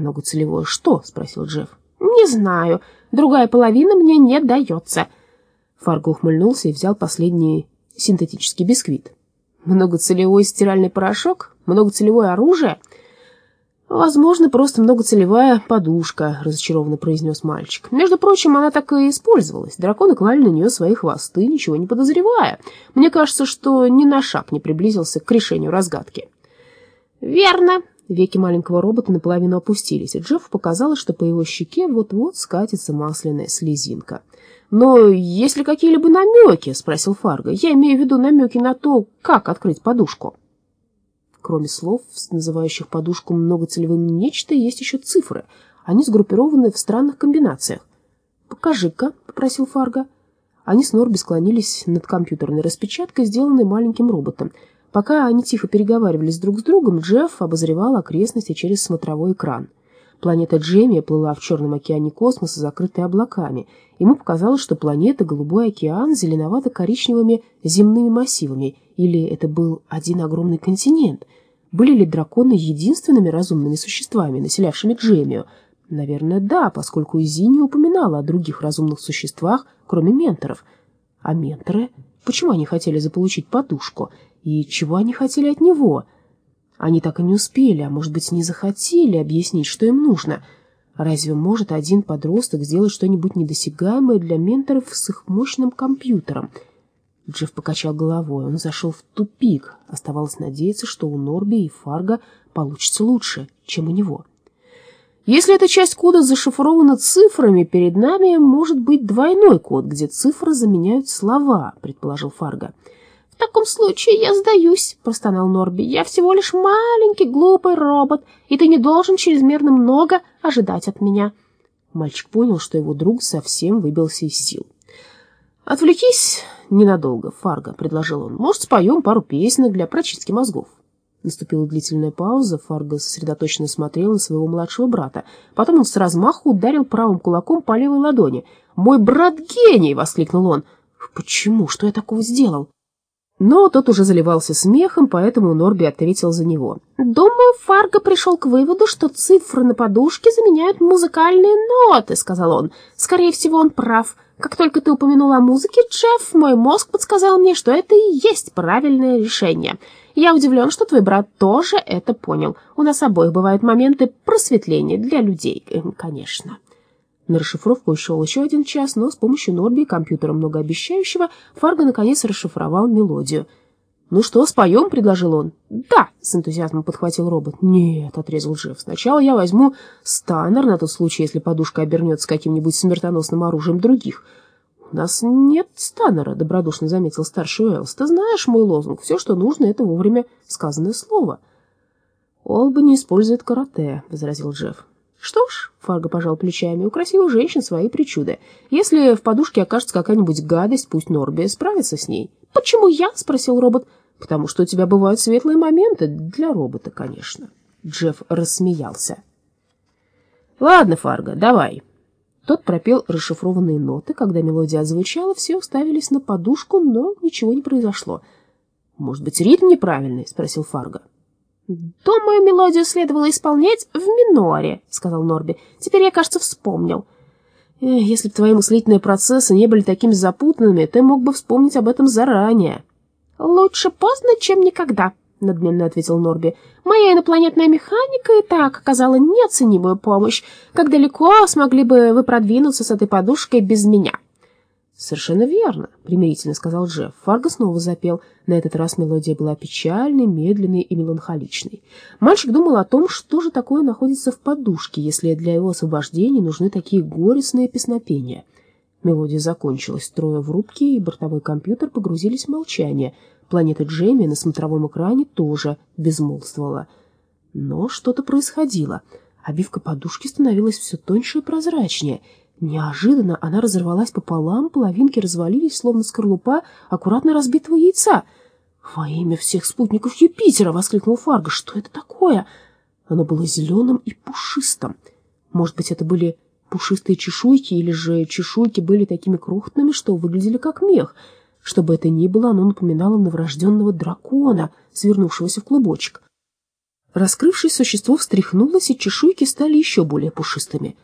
«Многоцелевое что?» — спросил Джефф. «Не знаю. Другая половина мне не дается». Фарго ухмыльнулся и взял последний синтетический бисквит. «Многоцелевой стиральный порошок? Многоцелевое оружие?» «Возможно, просто многоцелевая подушка», — разочарованно произнес мальчик. «Между прочим, она так и использовалась. Драконы клали на нее свои хвосты, ничего не подозревая. Мне кажется, что ни на шаг не приблизился к решению разгадки». «Верно», Веки маленького робота наполовину опустились, и Джеффу показалось, что по его щеке вот-вот скатится масляная слезинка. «Но есть ли какие-либо намеки?» — спросил Фарго. «Я имею в виду намеки на то, как открыть подушку». Кроме слов, называющих подушку многоцелевым нечто, есть еще цифры. Они сгруппированы в странных комбинациях. «Покажи-ка», — попросил Фарго. Они с Норби склонились над компьютерной распечаткой, сделанной маленьким роботом — Пока они тихо переговаривались друг с другом, Джефф обозревал окрестности через смотровой экран. Планета Джемия плыла в Черном океане космоса, закрытой облаками. Ему показалось, что планета — голубой океан с зеленовато-коричневыми земными массивами. Или это был один огромный континент? Были ли драконы единственными разумными существами, населявшими Джемию? Наверное, да, поскольку Изи не упоминала о других разумных существах, кроме менторов. А менторы? Почему они хотели заполучить подушку? И чего они хотели от него? Они так и не успели, а может быть, не захотели объяснить, что им нужно. Разве может один подросток сделать что-нибудь недосягаемое для менторов с их мощным компьютером? Джефф покачал головой. Он зашел в тупик. Оставалось надеяться, что у Норби и Фарга получится лучше, чем у него. Если эта часть кода зашифрована цифрами, перед нами может быть двойной код, где цифры заменяют слова, предположил Фарга. «В таком случае я сдаюсь», — простонал Норби. «Я всего лишь маленький глупый робот, и ты не должен чрезмерно много ожидать от меня». Мальчик понял, что его друг совсем выбился из сил. «Отвлекись ненадолго, Фарго», — предложил он. «Может, споем пару песен для прочистки мозгов». Наступила длительная пауза. Фарго сосредоточенно смотрел на своего младшего брата. Потом он с размаху ударил правым кулаком по левой ладони. «Мой брат гений!» — воскликнул он. «Почему? Что я такого сделал?» Но тот уже заливался смехом, поэтому Норби ответил за него. «Думаю, Фарго пришел к выводу, что цифры на подушке заменяют музыкальные ноты», — сказал он. «Скорее всего, он прав. Как только ты упомянул о музыке, Джефф, мой мозг подсказал мне, что это и есть правильное решение. Я удивлен, что твой брат тоже это понял. У нас обоих бывают моменты просветления для людей, э, конечно». На расшифровку ушел еще один час, но с помощью Норби и компьютера многообещающего Фарго наконец расшифровал мелодию. «Ну что, споем?» — предложил он. «Да!» — с энтузиазмом подхватил робот. «Нет!» — отрезал Джефф. «Сначала я возьму станнер на тот случай, если подушка обернется каким-нибудь смертоносным оружием других». «У нас нет станнера», — добродушно заметил старший Уэллс. «Ты знаешь мой лозунг. Все, что нужно, — это вовремя сказанное слово». «Олба не использует карате», — возразил Джефф. «Что ж», — Фарго пожал плечами, — «у красивых женщин свои причуды. Если в подушке окажется какая-нибудь гадость, пусть Норби справится с ней». «Почему я?» — спросил робот. «Потому что у тебя бывают светлые моменты. Для робота, конечно». Джефф рассмеялся. «Ладно, Фарго, давай». Тот пропел расшифрованные ноты. Когда мелодия озвучала, все уставились на подушку, но ничего не произошло. «Может быть, ритм неправильный?» — спросил Фарго. «Думаю, мелодию следовало исполнять в миноре», — сказал Норби. «Теперь я, кажется, вспомнил». «Если бы твои мыслительные процессы не были такими запутанными, ты мог бы вспомнить об этом заранее». «Лучше поздно, чем никогда», — надменно ответил Норби. «Моя инопланетная механика и так оказала неоценимую помощь. Как далеко смогли бы вы продвинуться с этой подушкой без меня?» «Совершенно верно», — примирительно сказал Джефф. Фарго снова запел. На этот раз мелодия была печальной, медленной и меланхоличной. Мальчик думал о том, что же такое находится в подушке, если для его освобождения нужны такие горестные песнопения. Мелодия закончилась. Трое в рубке и бортовой компьютер погрузились в молчание. Планета Джейми на смотровом экране тоже безмолвствовала. Но что-то происходило. Обивка подушки становилась все тоньше и прозрачнее — Неожиданно она разорвалась пополам, половинки развалились, словно скорлупа аккуратно разбитого яйца. «Во имя всех спутников Юпитера!» — воскликнул Фарго. «Что это такое?» Оно было зеленым и пушистым. Может быть, это были пушистые чешуйки, или же чешуйки были такими крохотными, что выглядели как мех. Что бы это ни было, оно напоминало новорожденного дракона, свернувшегося в клубочек. Раскрывшись, существо встряхнулось, и чешуйки стали еще более пушистыми.